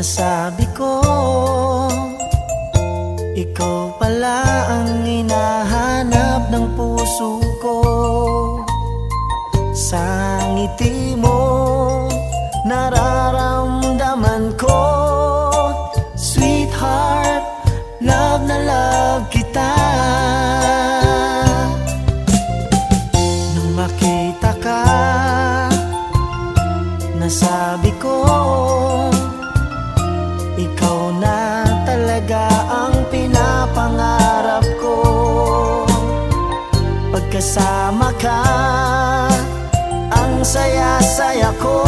Nasabi ko? Ikaw pala ang hinahanap ng puso ko. Sa ngiti mo Nararamdaman ko Pagkasama ka. Ang saya-saya ko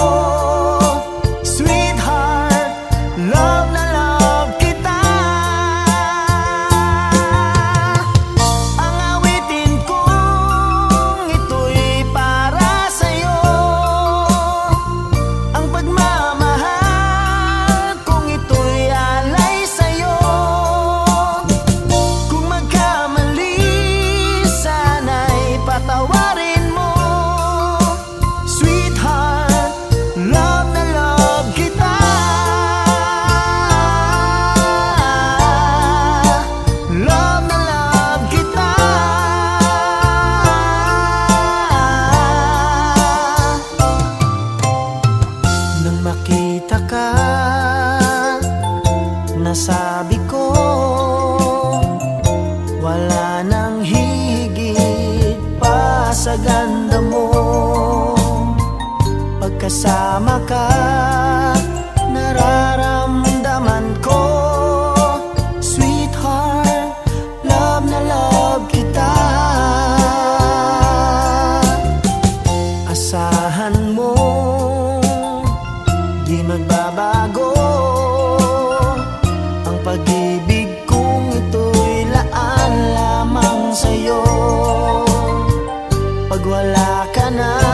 Nasabi ko. Wala nang higit pa sa ganda mo. Pagkasama Pag ka na.